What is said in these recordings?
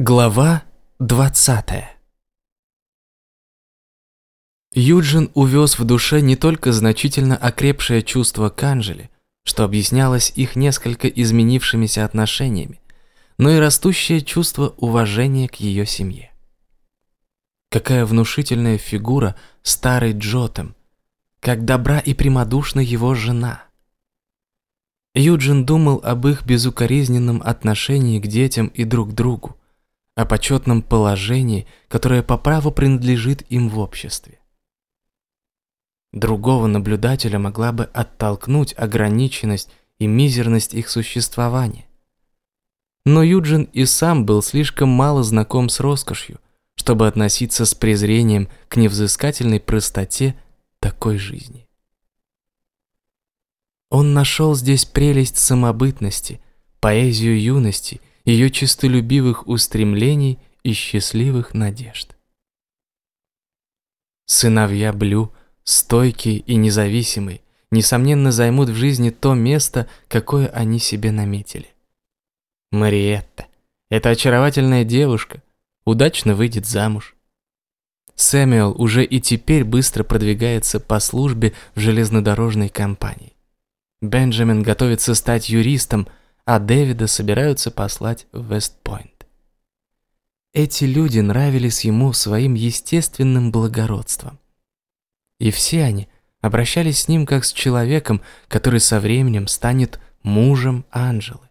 Глава 20 Юджин увез в душе не только значительно окрепшее чувство к Анжеле, что объяснялось их несколько изменившимися отношениями, но и растущее чувство уважения к ее семье. Какая внушительная фигура старый Джотем, как добра и прямодушна его жена. Юджин думал об их безукоризненном отношении к детям и друг другу, о почетном положении, которое по праву принадлежит им в обществе. Другого наблюдателя могла бы оттолкнуть ограниченность и мизерность их существования. Но Юджин и сам был слишком мало знаком с роскошью, чтобы относиться с презрением к невзыскательной простоте такой жизни. Он нашел здесь прелесть самобытности, поэзию юности ее честолюбивых устремлений и счастливых надежд. Сыновья Блю, стойкие и независимые, несомненно займут в жизни то место, какое они себе наметили. Мариетта, эта очаровательная девушка, удачно выйдет замуж. Сэмюэл уже и теперь быстро продвигается по службе в железнодорожной компании. Бенджамин готовится стать юристом, а Дэвида собираются послать в Вестпойнт. Эти люди нравились ему своим естественным благородством. И все они обращались с ним как с человеком, который со временем станет мужем Анжелы.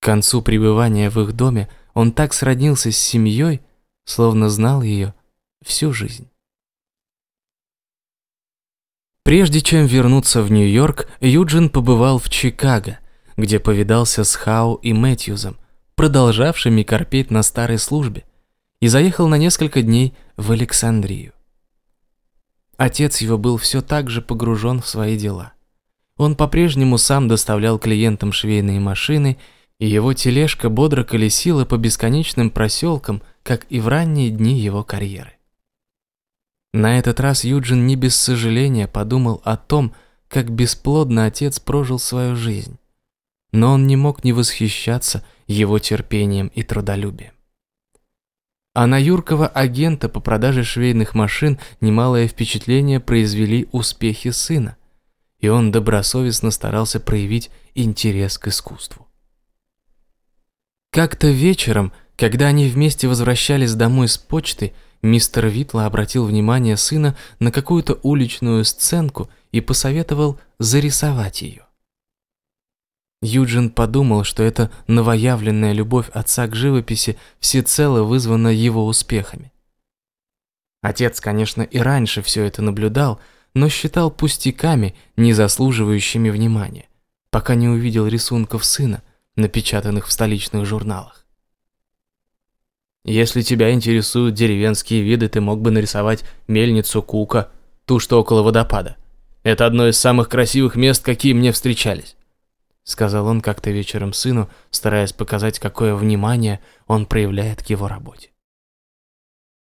К концу пребывания в их доме он так сроднился с семьей, словно знал ее всю жизнь. Прежде чем вернуться в Нью-Йорк, Юджин побывал в Чикаго – где повидался с Хау и Мэтьюзом, продолжавшими корпеть на старой службе, и заехал на несколько дней в Александрию. Отец его был все так же погружен в свои дела. Он по-прежнему сам доставлял клиентам швейные машины, и его тележка бодро колесила по бесконечным проселкам, как и в ранние дни его карьеры. На этот раз Юджин не без сожаления подумал о том, как бесплодно отец прожил свою жизнь но он не мог не восхищаться его терпением и трудолюбием. А на юркого агента по продаже швейных машин немалое впечатление произвели успехи сына, и он добросовестно старался проявить интерес к искусству. Как-то вечером, когда они вместе возвращались домой с почты, мистер Витла обратил внимание сына на какую-то уличную сценку и посоветовал зарисовать ее. Юджин подумал, что эта новоявленная любовь отца к живописи всецело вызвана его успехами. Отец, конечно, и раньше все это наблюдал, но считал пустяками, не заслуживающими внимания, пока не увидел рисунков сына, напечатанных в столичных журналах. Если тебя интересуют деревенские виды, ты мог бы нарисовать мельницу Кука, ту, что около водопада. Это одно из самых красивых мест, какие мне встречались сказал он как-то вечером сыну, стараясь показать, какое внимание он проявляет к его работе.